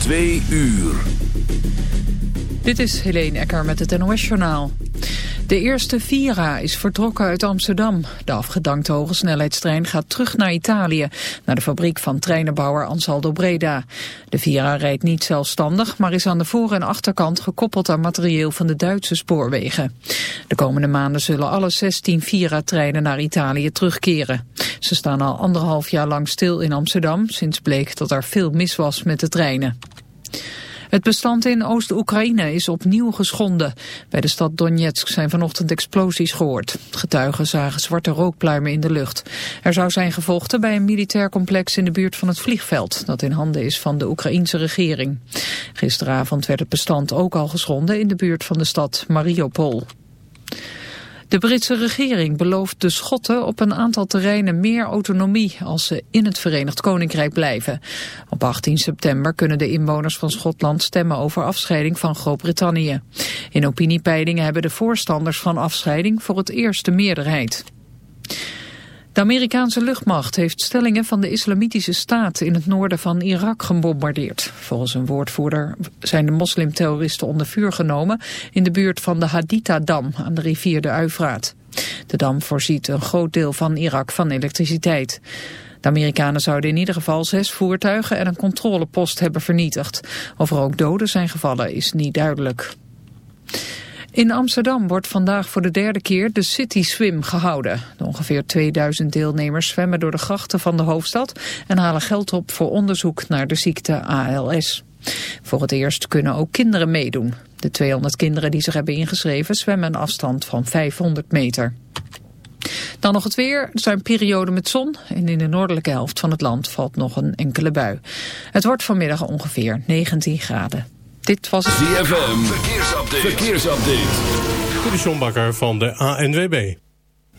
Twee uur. Dit is Helene Ecker met het NOS-journaal. De eerste Vira is vertrokken uit Amsterdam. De afgedankte hogesnelheidstrein gaat terug naar Italië, naar de fabriek van treinenbouwer Ansaldo Breda. De Vira rijdt niet zelfstandig, maar is aan de voor- en achterkant gekoppeld aan materieel van de Duitse spoorwegen. De komende maanden zullen alle 16 Vira-treinen naar Italië terugkeren. Ze staan al anderhalf jaar lang stil in Amsterdam, sinds bleek dat er veel mis was met de treinen. Het bestand in Oost-Oekraïne is opnieuw geschonden. Bij de stad Donetsk zijn vanochtend explosies gehoord. Getuigen zagen zwarte rookpluimen in de lucht. Er zou zijn gevochten bij een militair complex in de buurt van het vliegveld... dat in handen is van de Oekraïense regering. Gisteravond werd het bestand ook al geschonden in de buurt van de stad Mariupol. De Britse regering belooft de Schotten op een aantal terreinen meer autonomie als ze in het Verenigd Koninkrijk blijven. Op 18 september kunnen de inwoners van Schotland stemmen over afscheiding van Groot-Brittannië. In opiniepeilingen hebben de voorstanders van afscheiding voor het eerst de meerderheid. De Amerikaanse luchtmacht heeft stellingen van de islamitische staat in het noorden van Irak gebombardeerd. Volgens een woordvoerder zijn de moslimterroristen onder vuur genomen in de buurt van de Haditha-dam aan de rivier de Uifraat. De dam voorziet een groot deel van Irak van elektriciteit. De Amerikanen zouden in ieder geval zes voertuigen en een controlepost hebben vernietigd. Of er ook doden zijn gevallen is niet duidelijk. In Amsterdam wordt vandaag voor de derde keer de City Swim gehouden. De ongeveer 2000 deelnemers zwemmen door de grachten van de hoofdstad... en halen geld op voor onderzoek naar de ziekte ALS. Voor het eerst kunnen ook kinderen meedoen. De 200 kinderen die zich hebben ingeschreven zwemmen een afstand van 500 meter. Dan nog het weer. Er zijn perioden met zon en in de noordelijke helft van het land valt nog een enkele bui. Het wordt vanmiddag ongeveer 19 graden. Dit was het... ZFM, verkeersupdate. verkeersupdate. De van de ANWB.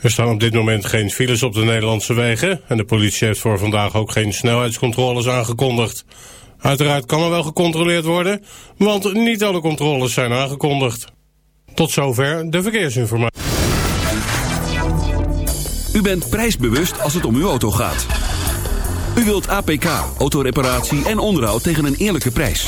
Er staan op dit moment geen files op de Nederlandse wegen... en de politie heeft voor vandaag ook geen snelheidscontroles aangekondigd. Uiteraard kan er wel gecontroleerd worden... want niet alle controles zijn aangekondigd. Tot zover de verkeersinformatie. U bent prijsbewust als het om uw auto gaat. U wilt APK, autoreparatie en onderhoud tegen een eerlijke prijs.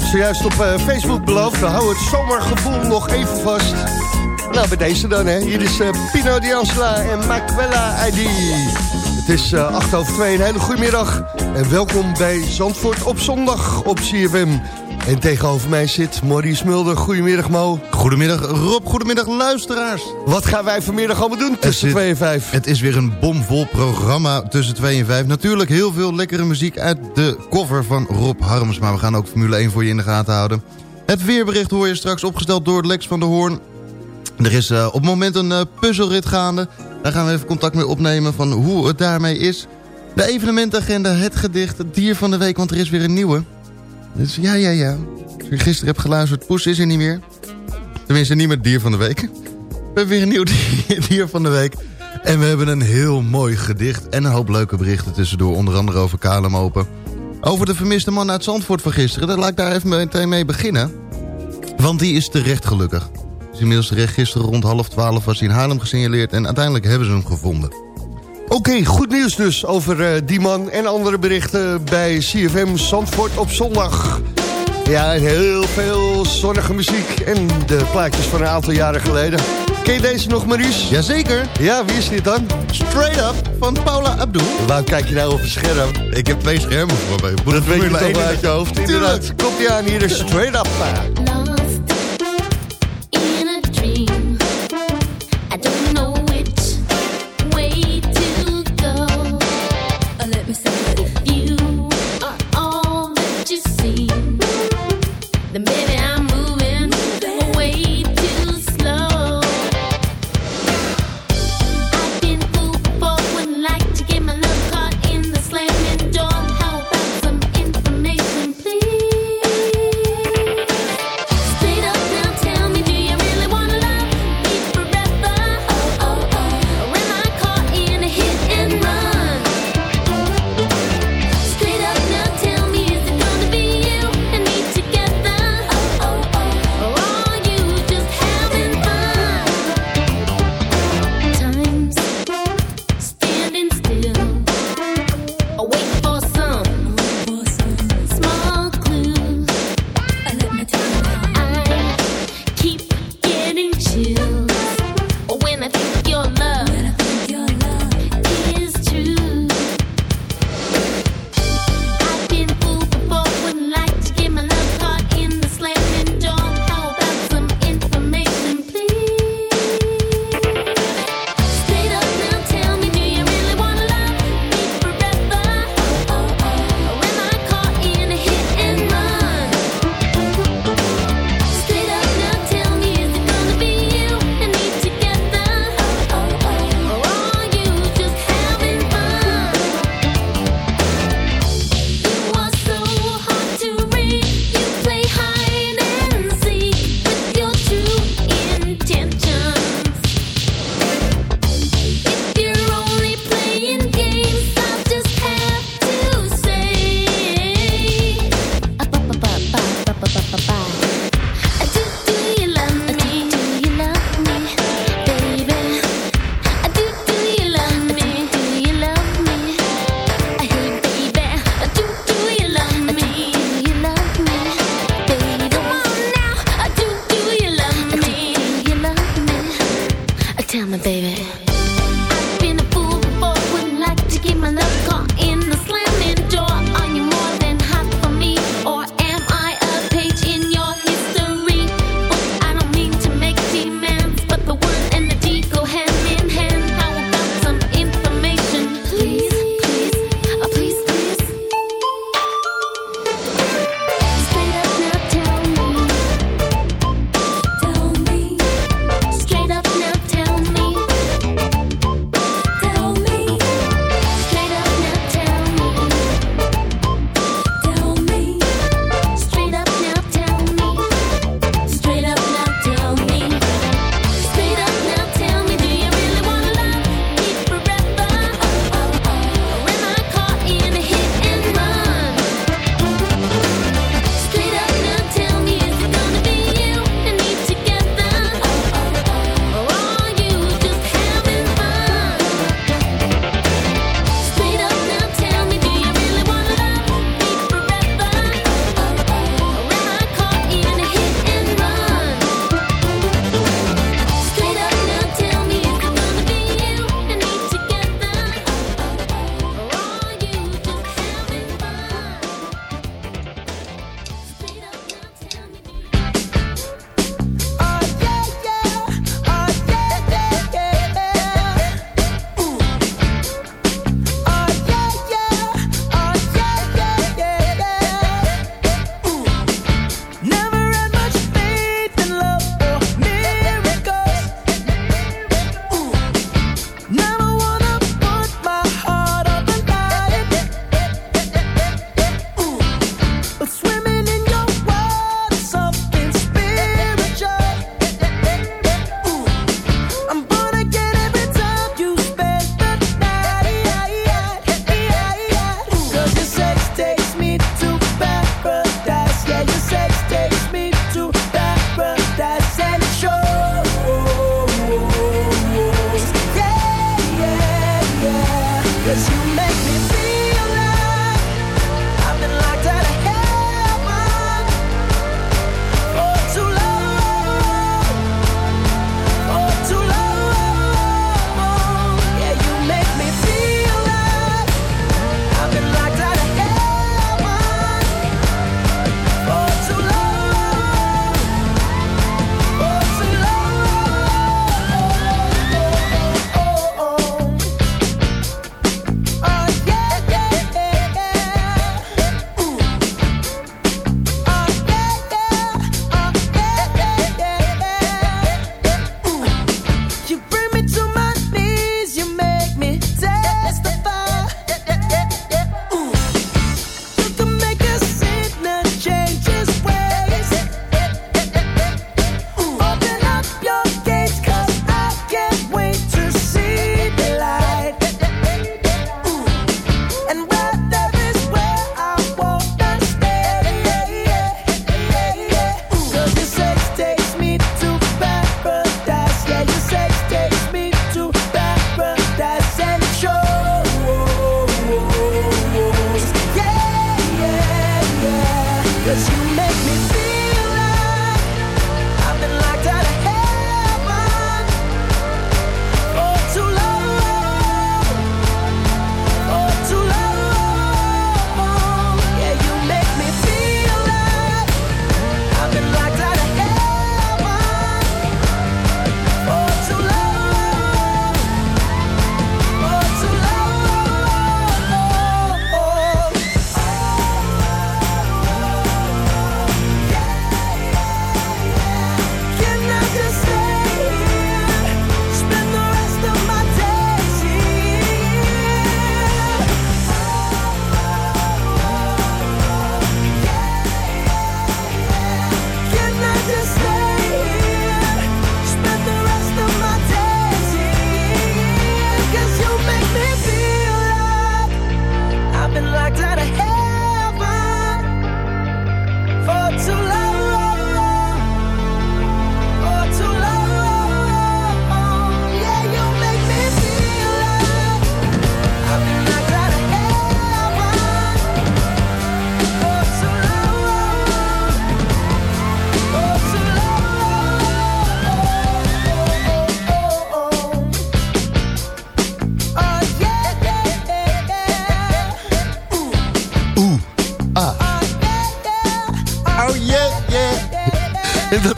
heb zojuist op eh, Facebook beloofd. Houden het zomergevoel nog even vast. Nou, bij deze dan, hè. Hier is eh, Pino Diansla en Maquella ID. Het is eh 8 over 2, een hele goede middag. En welkom bij Zandvoort op zondag op CFM. En tegenover mij zit Maurice Mulder. Goedemiddag, Mo. Goedemiddag Rob, goedemiddag luisteraars. Wat gaan wij vanmiddag allemaal doen tussen Het zit- 2 en 5? Het is weer een bomvol programma tussen 2 en 5. Natuurlijk heel veel lekkere muziek uit de cover van Rob Harms. Maar we gaan ook Formule 1 voor je in de gaten houden. Het weerbericht hoor je straks opgesteld door Lex van der Hoorn. Er is eh, op het moment een eh, puzzelrit gaande. Daar gaan we even contact mee opnemen van hoe het daarmee is. De evenementagenda, het gedicht, het dier van de week, want er is weer een nieuwe. Dus ja, ja, ja. Als je gisteren hebt geluisterd, Poes is er niet meer. Tenminste, niet meer dier van de week. We hebben weer een nieuw dier, dier van de week. En we hebben een heel mooi gedicht en een hoop leuke berichten tussendoor. Onder andere over Kalem Open. Over de vermiste man uit Zandvoort van gisteren. Daar laat ik daar even meteen mee beginnen. Want die is terecht gelukkig. Dus inmiddels terecht gisteren rond half twaalf was hij in Haarlem gesignaleerd. En uiteindelijk hebben ze hem gevonden. Oké, goed nieuws dus over eh, die man en andere berichten bij CFM Zandvoort op zondag. Ja, en heel veel zonnige muziek en de plaatjes van een aantal jaren geleden. Ken je deze nog, Maurice? Jazeker. Ja, wie is dit dan? Straight Up van Paula Abdul. Waarom kijk je nou op het scherm? Ik heb twee schermen voor me. Moet Dat weet je toch 1 wel in uit je hoofd, Tuurlijk. inderdaad. Komt ie aan, hier Straight Up.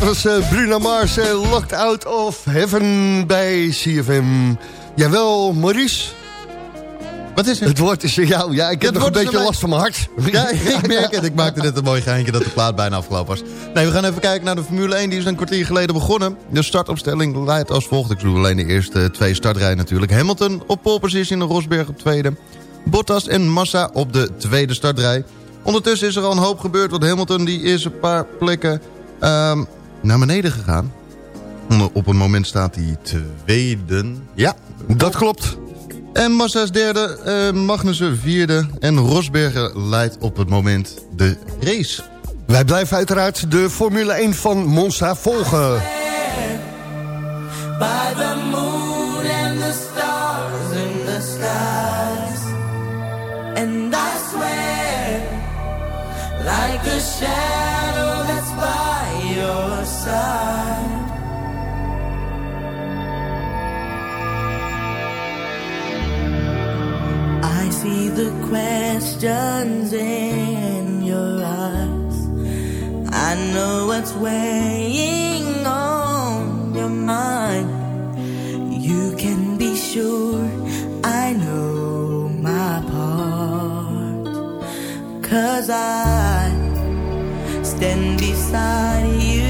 Was uh, Bruno Mars, uh, Locked Out of Heaven bij CFM. Jawel, Maurice. Wat is er? Het woord is jou. Ja, ik heb nog een beetje last van mijn hart. Ja, ik merk het. Ik maakte net een mooi geintje dat de plaat bijna afgelopen was. Nee, we gaan even kijken naar de Formule 1. Die is een kwartier geleden begonnen. De startopstelling leidt als volgt. Ik zoek alleen de eerste twee startrijen natuurlijk. Hamilton op pole position en Rosberg op tweede. Bottas en Massa op de tweede startrij. Ondertussen is er al een hoop gebeurd. Want Hamilton die is een paar plekken um, naar beneden gegaan. Op een moment staat hij tweede. Ja, dat klopt. En Massa is derde, uh, Magnussen vierde en Rosberger leidt op het moment de race. Wij blijven uiteraard de Formule 1 van Monza volgen. By the moon and the stars in the skies And I swear Like a shadow side I see the questions in your eyes. I know what's weighing on your mind. You can be sure I know my part. Cause I stand beside you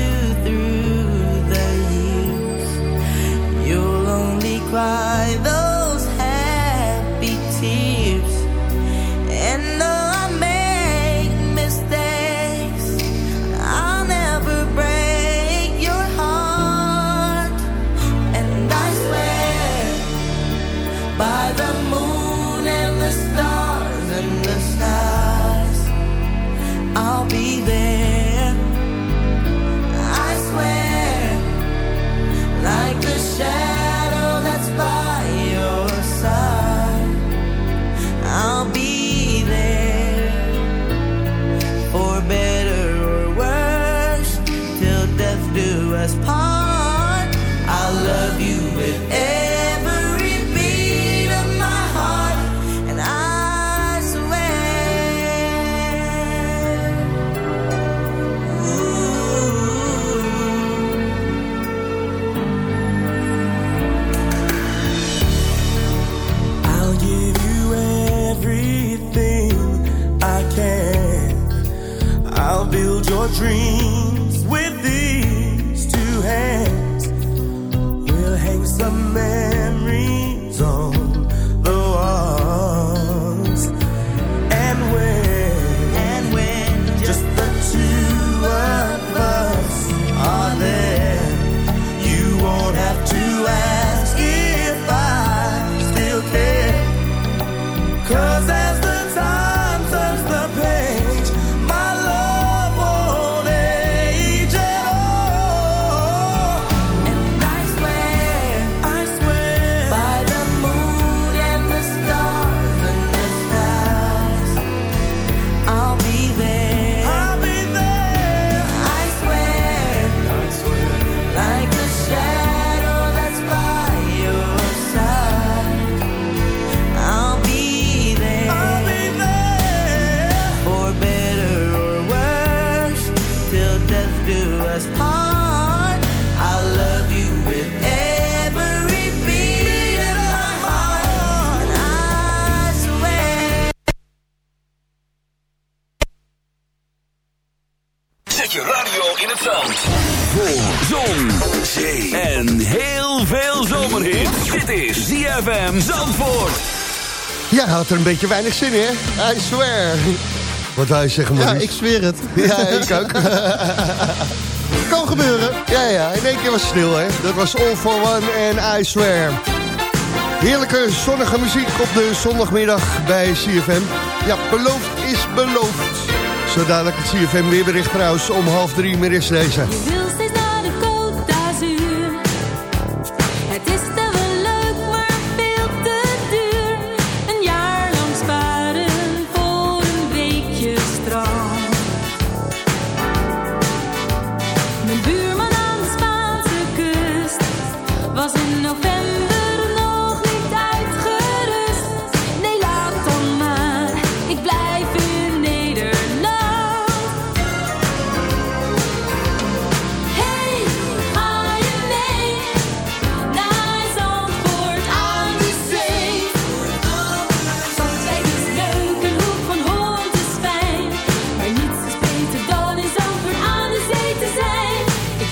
I er een beetje weinig zin in, hè? I swear. Wat je zeggen, Ja, Maurice? ik zweer het. Ja, ik ook. Kan gebeuren. Ja, ja, in één keer was het stil, hè. Dat was All for One en I Swear. Heerlijke zonnige muziek op de zondagmiddag bij CFM. Ja, beloofd is beloofd. Zo dadelijk het CFM weerbericht trouwens om half drie. Meer is deze.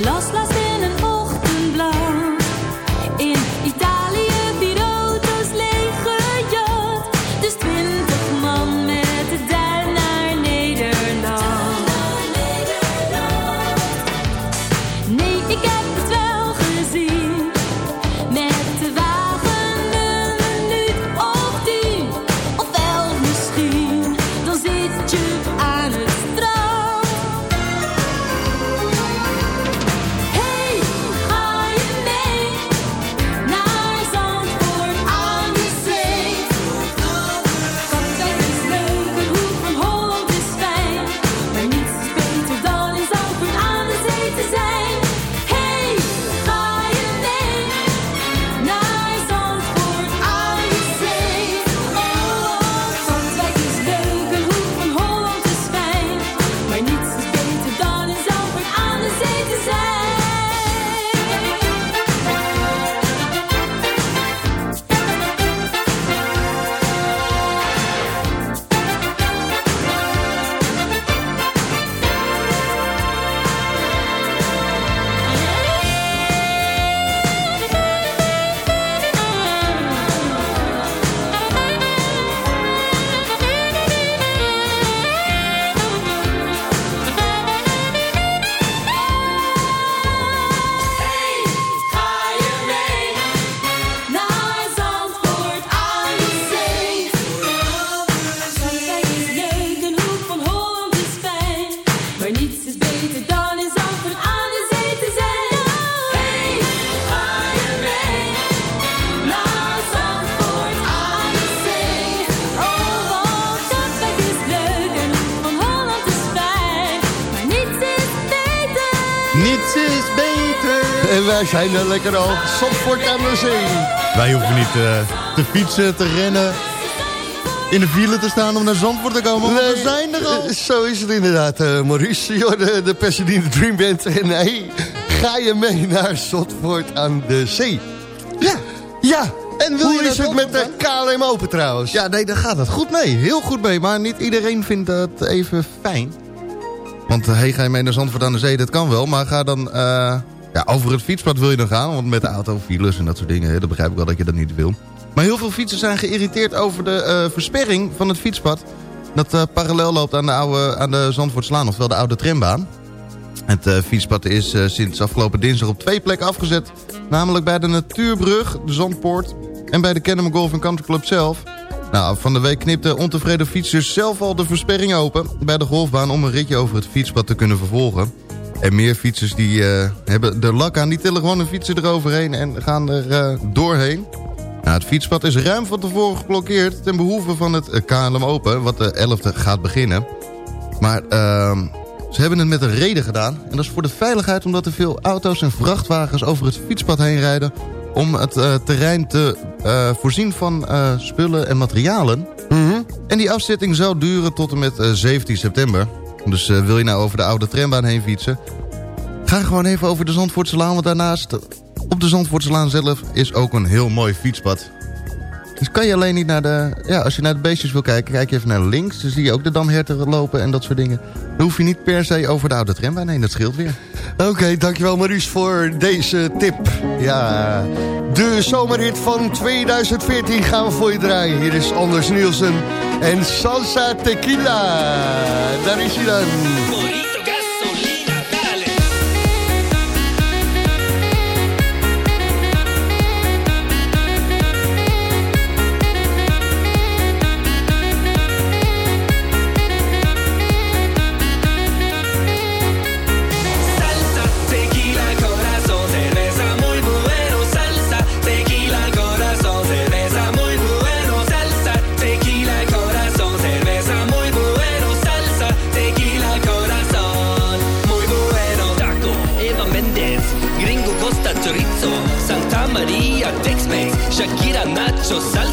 Zijn. Is beter. En wij zijn er lekker al. Zandvoort aan de zee. Wij hoeven niet eh, te fietsen, te rennen, in de file te staan om naar Zandvoort te komen. we zijn er al. Zo is het inderdaad, eh, Maurice. Joh, de, de Pasadena Dream Band. En hey, ga je mee naar Zandvoort aan de zee? Ja. Ja. En wil Hoe je is het met de KLM Open trouwens? Ja, nee, daar gaat het goed mee. Heel goed mee. Maar niet iedereen vindt dat even fijn. Want eh, hey, ga je mee naar Zandvoort aan de Zee? Dat kan wel. Maar ga dan... eh, ja, over het fietspad wil je dan gaan. Want met de auto, files en dat soort dingen. Dat begrijp ik wel dat je dat niet wil. Maar heel veel fietsers zijn geïrriteerd over de eh, versperring van het fietspad. Dat parallel loopt aan de, oude, aan de Zandvoortslaan. Oftewel de oude trambaan. Het fietspad is sinds afgelopen dinsdag op twee plekken afgezet. Namelijk bij de Natuurbrug, de Zandpoort... en bij de Kennemer Golf Country Club zelf. Nou, van de week knipten ontevreden fietsers zelf al de versperring open... bij de golfbaan om een ritje over het fietspad te kunnen vervolgen. En meer fietsers die eh, hebben de lak aan, die tillen gewoon een fietser eroverheen... en gaan er eh, doorheen. Nou, het fietspad is ruim van tevoren geblokkeerd... ten behoeve van het eh, KLM Open, wat de 11e gaat beginnen. Maar ehm, ze hebben het met een reden gedaan. En dat is voor de veiligheid omdat er veel auto's en vrachtwagens over het fietspad heen rijden... om het eh, terrein te eh, voorzien van eh, spullen en materialen. En die afzetting zou duren tot en met eh, 17 september. Dus wil je nou over de oude trambaan heen fietsen... ga gewoon even over de Zandvoortselaan. Want daarnaast, op de Zandvoortselaan zelf, is ook een heel mooi fietspad. Dus kan je alleen niet naar de... Ja, als je naar de beestjes wil kijken, kijk je even naar links. Dan zie je ook de damherten lopen en dat soort dingen. Dan hoef je niet per se over de oude trambaan heen. Dat scheelt weer. Oké, dankjewel Maurice voor deze tip. Ja, de zomerhit van 2014 gaan we voor je draaien. Hier is Anders Nielsen en Salsa Tequila. Daar is hij dan. So sad.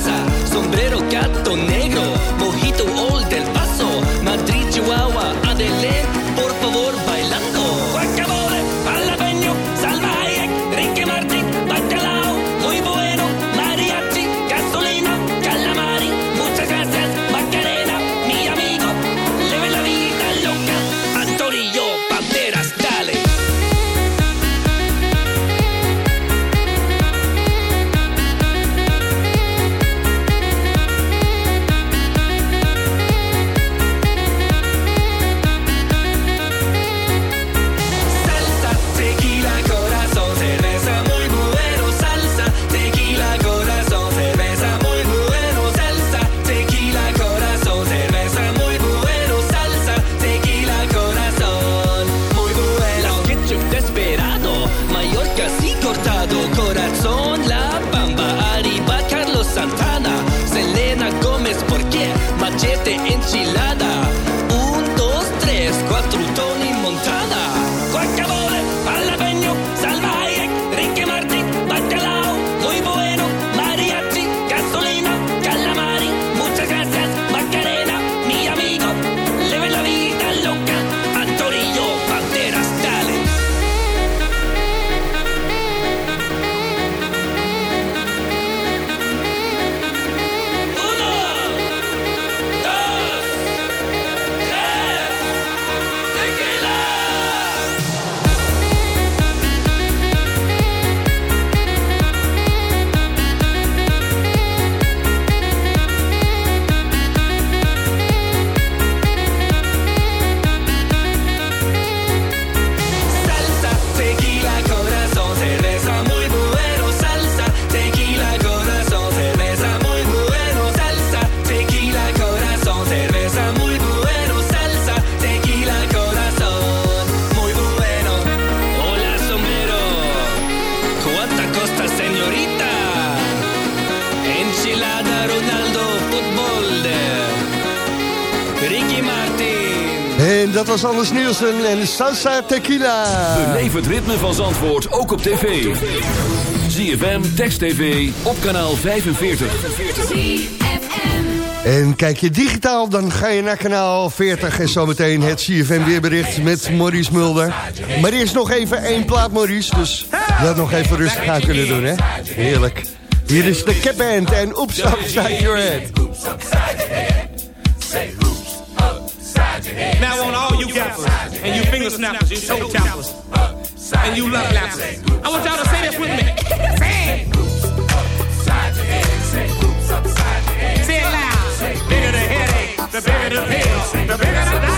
Was Anders Nielsen en Salsa Tequila. Beleef het ritme van Zandvoort ook op tv. ZFM, Text TV, op kanaal 45. En kijk je digitaal, dan ga je naar kanaal 40 en zometeen het CFM weerbericht met Maurice Mulder. Maar eerst nog even één plaat, Maurice, dus dat nog even rustig aan kunnen doen, hè? Heerlijk. Hier is de Cap Band en Oops Upside Your Head. Finger snappers, you toe tappers, and you love lappers. I want y'all to say this with me. Say it. Say it loud. Bigger the headache, the bigger the pill, the bigger the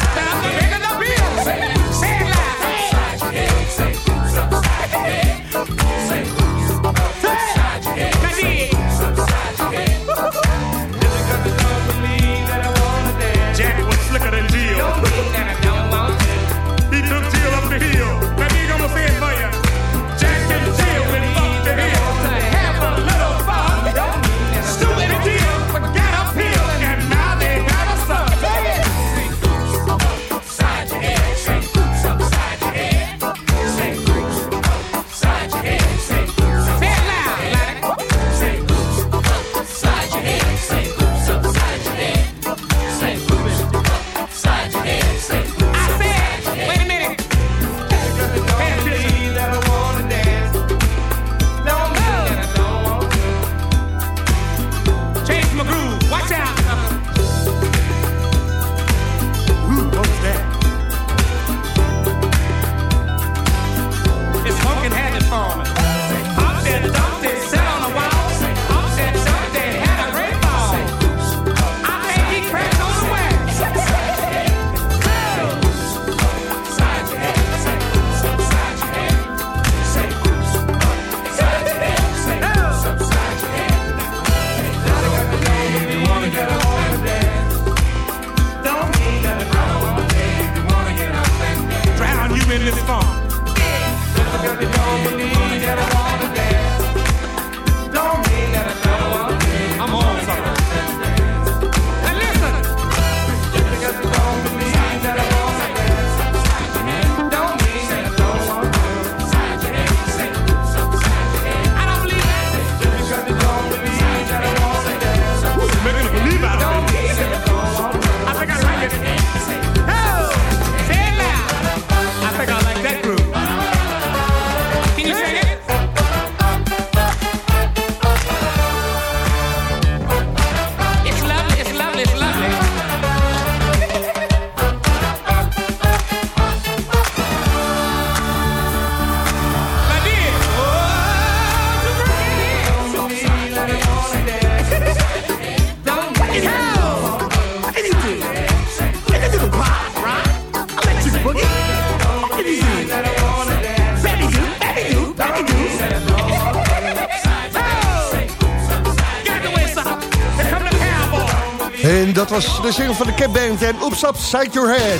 de single van de Band en Oops Upside Your Head.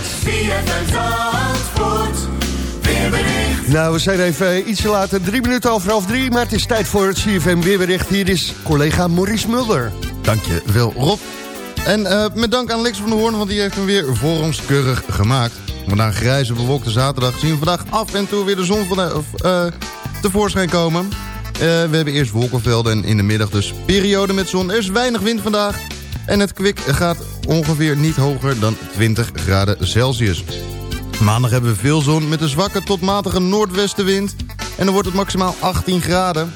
Nou, we zijn even iets te later, drie minuten over half drie... maar het is tijd voor het CFM Weerbericht. Hier is collega Maurice Mulder. Dank je wel, Rob. En eh, met dank aan Lex van der Hoorn, want die heeft hem weer voor ons keurig gemaakt. Vandaag grijze bewolkte zaterdag zien we vandaag af en toe weer de zon van eh, tevoorschijn komen. Eh, we hebben eerst wolkenvelden en in de middag dus periode met zon. Er is weinig wind vandaag en het kwik gaat ongeveer niet hoger dan 20 graden Celsius. Maandag hebben we veel zon met een zwakke tot matige noordwestenwind. En dan wordt het maximaal 18 graden.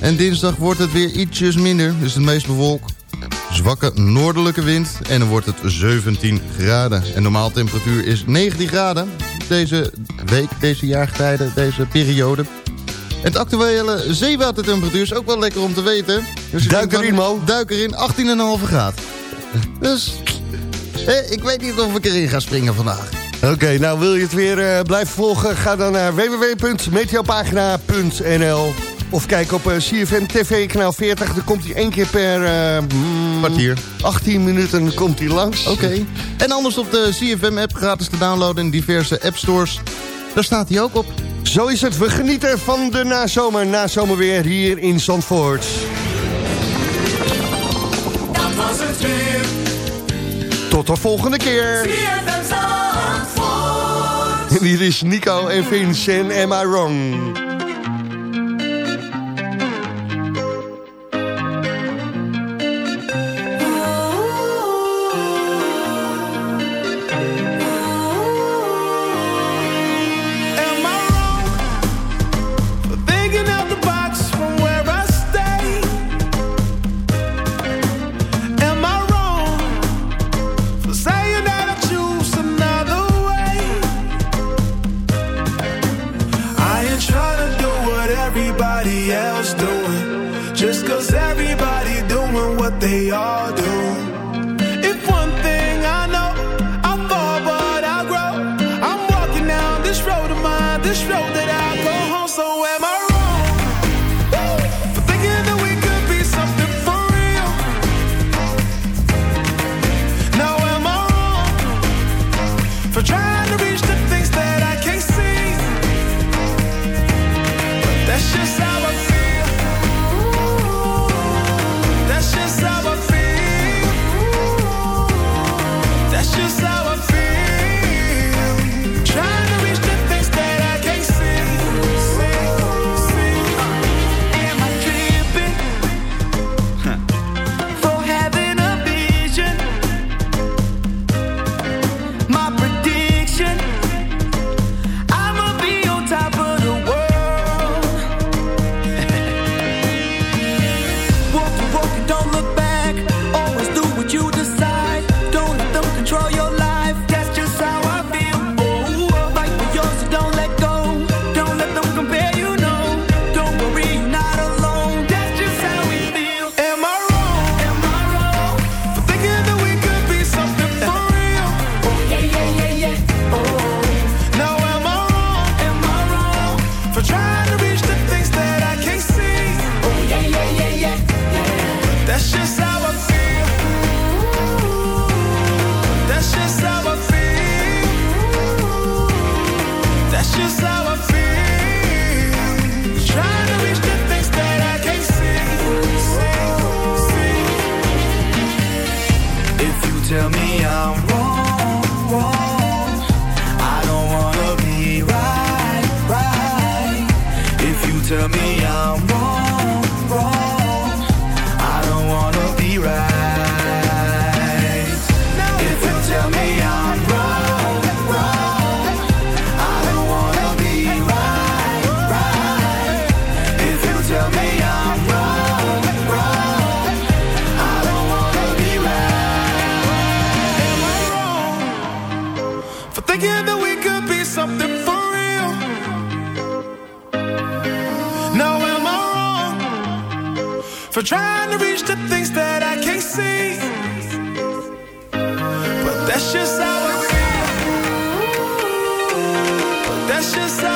En dinsdag wordt het weer ietsjes minder, dus het meest bewolkt. Zwakke noordelijke wind en dan wordt het 17 graden. En normaal temperatuur is 19 graden. Deze week, deze jaargetijden, deze periode. En het actuele zeewatertemperatuur is ook wel lekker om te weten. Dus Duik erin, Mo. Duik erin, 18,5 graden. Dus eh, ik weet niet of ik erin ga springen vandaag. Oké, nou wil je het weer eh, blijven volgen? Ga dan naar www.meteopagina.nl of kijk op eh, CFM TV kanaal 40. Dan komt hij één keer per... mm, Kwartier. 18 minuten komt hij langs. Oké. En anders op de CFM-app gratis te downloaden in diverse appstores. Daar staat hij ook op. Zo is het. We genieten van de nazomer. Nazomerweer hier in Zandvoort. Dat was het weer. Tot de volgende keer. En hier is Nico en Vincent. Am I wrong? for trying to reach the things that I can't see. But that's just how it is. But that's just how.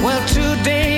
Well, today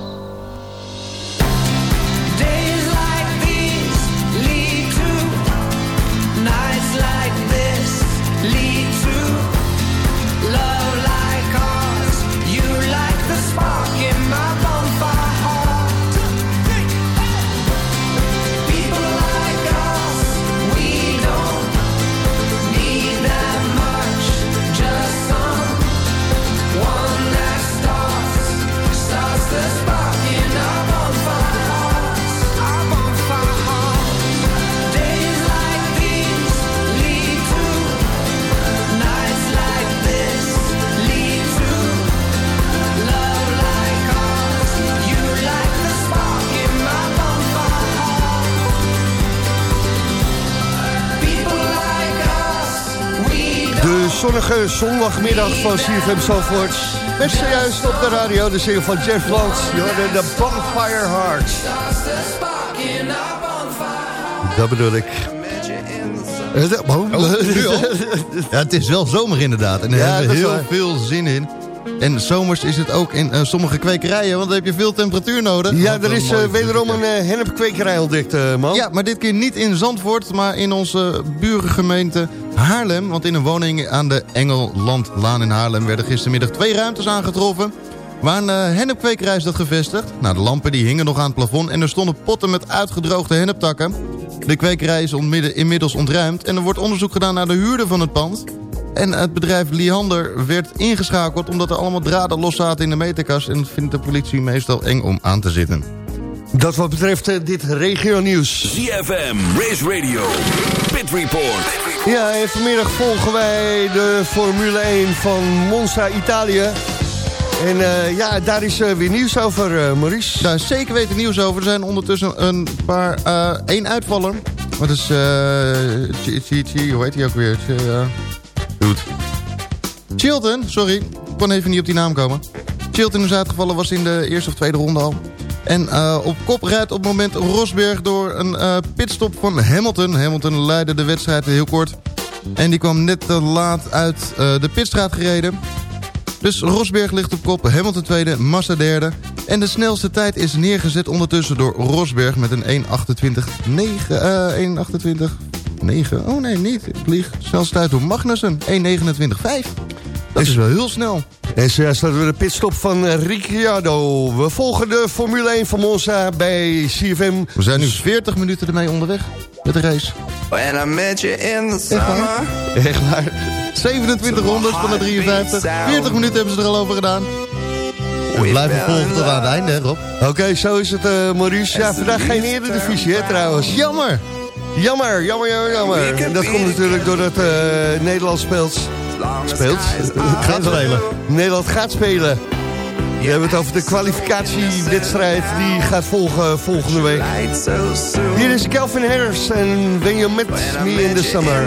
Zonnige zondagmiddag van CFM Zandvoort. Met zojuist op de radio de zin van Jeff Land. Je de Bonfire Heart. Dat bedoel ik. Oh. Ja, het is wel zomer inderdaad. En daar Ja, hebben we heel waar. veel zin in. En zomers is het ook in eh, sommige kwekerijen, want dan heb je veel temperatuur nodig. Ja, Wat er is eh, wederom een uh, hennepkwekerij ontdekt, man. Ja, maar dit keer niet in Zandvoort, maar in onze burengemeente Haarlem. Want in een woning aan de Engellandlaan in Haarlem werden gistermiddag twee ruimtes aangetroffen. Waar een uh, hennepkwekerij is dat gevestigd. Nou, de lampen die hingen nog aan het plafond en er stonden potten met uitgedroogde henneptakken. De kwekerij is inmiddels ontruimd en er wordt onderzoek gedaan naar de huurder van het pand. En het bedrijf Liander werd ingeschakeld omdat er allemaal draden los zaten in de meterkast. En dat vindt de politie meestal eng om aan te zitten. Dat wat betreft eh, dit regionieuws. ZFM, Race Radio, Pit Report. Ja, en vanmiddag volgen wij de Formule 1 van Monza, Italië. En eh, ja, daar is eh, weer nieuws over, eh, Maurice. Daar is zeker weten nieuws over. Er zijn ondertussen een paar... eh één uitvaller. Wat is... eh Chi- Chi- Chi- hoe heet hij ook weer? Chilton, sorry. Ik kon even niet op die naam komen. Chilton is uitgevallen, was in de eerste of tweede ronde al. En eh, op kop rijdt op het moment Rosberg door een eh, pitstop van Hamilton. Hamilton leidde de wedstrijd heel kort. En die kwam net te laat uit eh, de pitstraat gereden. Dus Rosberg ligt op kop, Hamilton tweede, Massa derde. En de snelste tijd is neergezet ondertussen door Rosberg met een 1.28.9. eh 1.28. 9. Oh nee, niet. Ik lieg. Snelste tijd door Magnussen. 1.29.5. Dat is wel heel snel. En zojuist hadden we de pitstop van eh, Ricciardo. We volgen de Formule 1 van Monza bij CFM. We zijn nu 40 minuten ermee onderweg met de race. When I met you in the summer. Echt waar. 27 rondes van de 53. 40 minuten hebben ze er al over gedaan. We blijven volgen tot aan het einde, Rob. Oké, zo is het, eh, Maurice. Ja, vandaag geen eredivisie, hè, trouwens. Jammer. Jammer, jammer, jammer, jammer. En dat komt natuurlijk doordat eh Nederland speelt. Speelt? Gaat spelen. Nederland gaat spelen. We hebben het over de kwalificatiewedstrijd. Die gaat volgen volgende week. Hier is Calvin Harris en When You Met Me in the Summer.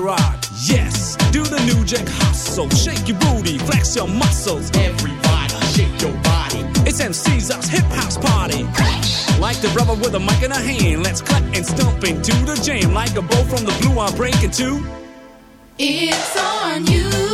Rock. Yes, do the new jack hustle. Shake your booty, flex your muscles. Everybody, shake your body. It's MC's us hip house party. Like the brother with a mic in a hand, let's cut and stomp into the jam. Like a bow from the blue, I'm breaking two. It's on you.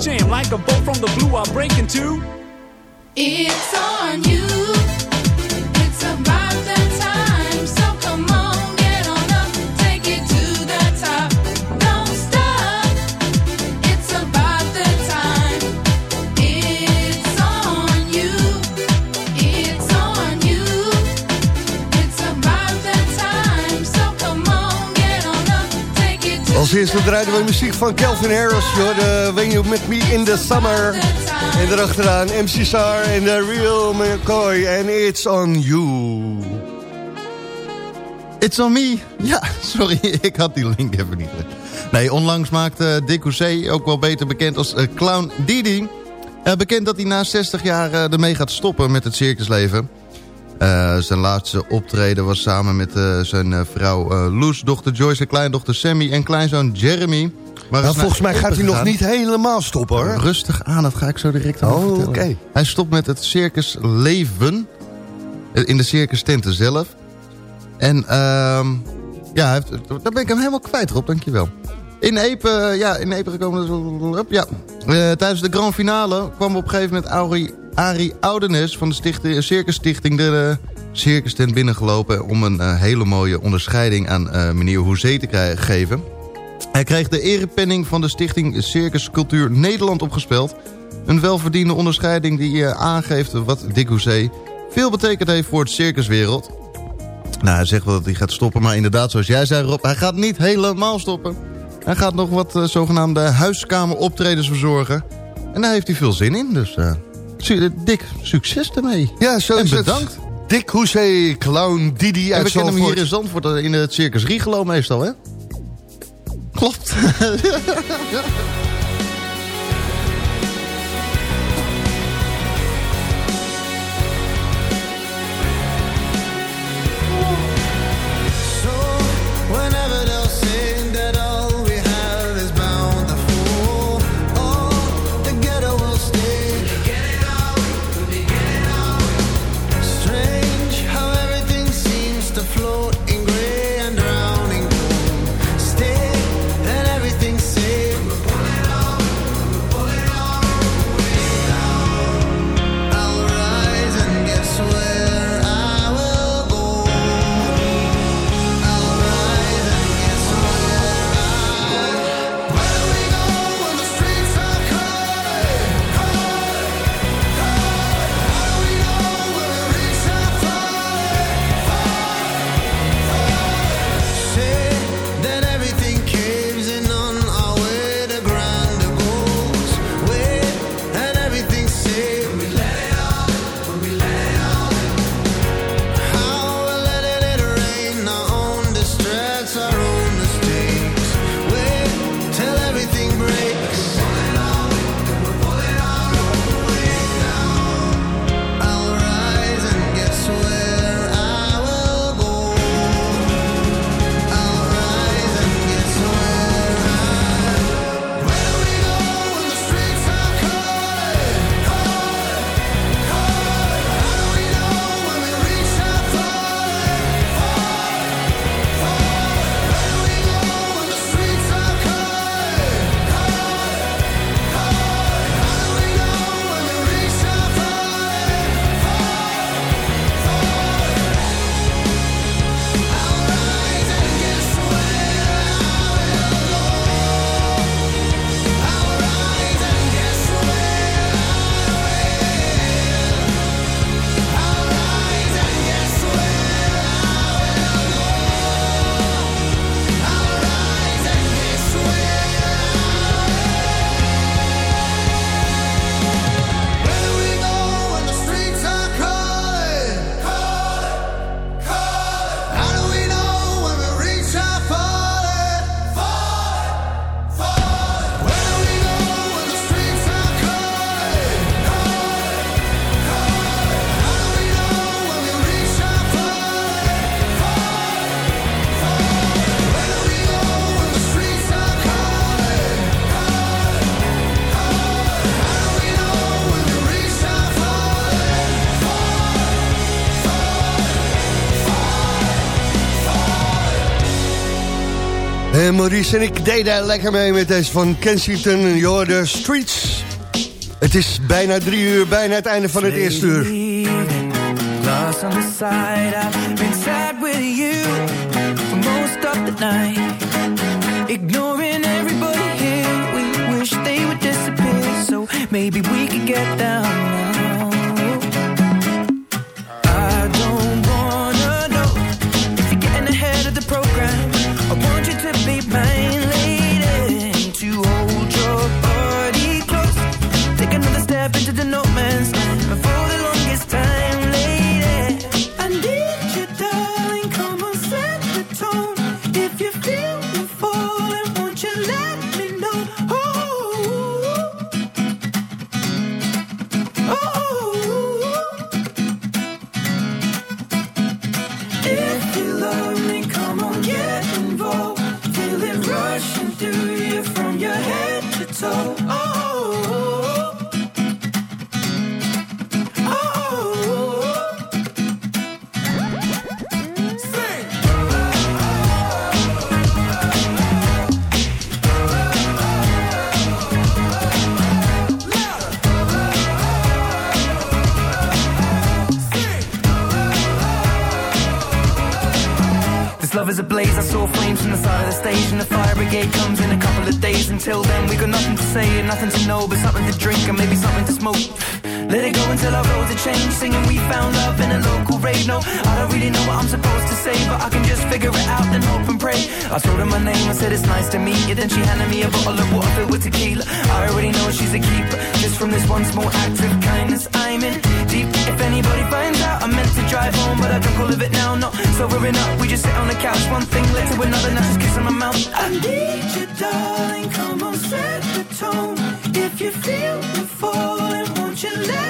jam. Like a bow from the blue, I'll break into. It's on you. Als eerste draaiden we muziek van Calvin Harris. Je hoorde When You Met Me in the Summer. En erachteraan MC Sar en The Real McCoy. En It's On You. It's on me. Ja, sorry, ik had die link even niet. Nee, onlangs maakte Dick Housset, ook wel beter bekend als eh, Clown Didi... eh, bekend dat hij na 60 jaar eh, ermee gaat stoppen met het circusleven. Eh, zijn laatste optreden was samen met eh, zijn eh, vrouw eh, Loes, dochter Joyce, en kleindochter Sammy en kleinzoon Jeremy. Maar Nou, volgens mij gaat hij nog niet helemaal stoppen hoor. Rustig aan, dat ga ik zo direct aan Oh. Hij stopt met het circusleven eh, in de circus tenten zelf. En ehm ja, heeft, daar ben ik hem helemaal kwijt op, dankjewel. In Epe, ja, in Epe gekomen. Ja. Tijdens de grand finale kwam op een gegeven moment Arie, Arie Oudenes van de stichting, Stichting de eh, circus tent binnengelopen om een eh, hele mooie onderscheiding aan eh, meneer Hoezee te krijgen, geven. Hij kreeg de erepenning van de stichting Circus Cultuur Nederland opgespeld. Een welverdiende onderscheiding die eh, aangeeft wat Dick Hoezee veel betekend heeft voor het circuswereld. Nou, hij zegt wel dat hij gaat stoppen, maar inderdaad, zoals jij zei Rob, hij gaat niet helemaal stoppen. Hij gaat nog wat eh, zogenaamde huiskameroptredens verzorgen. En daar heeft hij veel zin in, dus eh, Dick, succes ermee. Ja, zo en is het. bedankt. Dick Hoezee, Clown Didi En uit we kennen hem hier in Zandvoort. Eh, in het Circus Riegelo meestal, hè? Klopt. en Maurice en ik deden daar lekker mee met deze van Kensington en Jordan Streets. Het is bijna drie uur, bijna het einde van het eerste uur. On the side, I've been sad with you for most of the night. falling, won't you let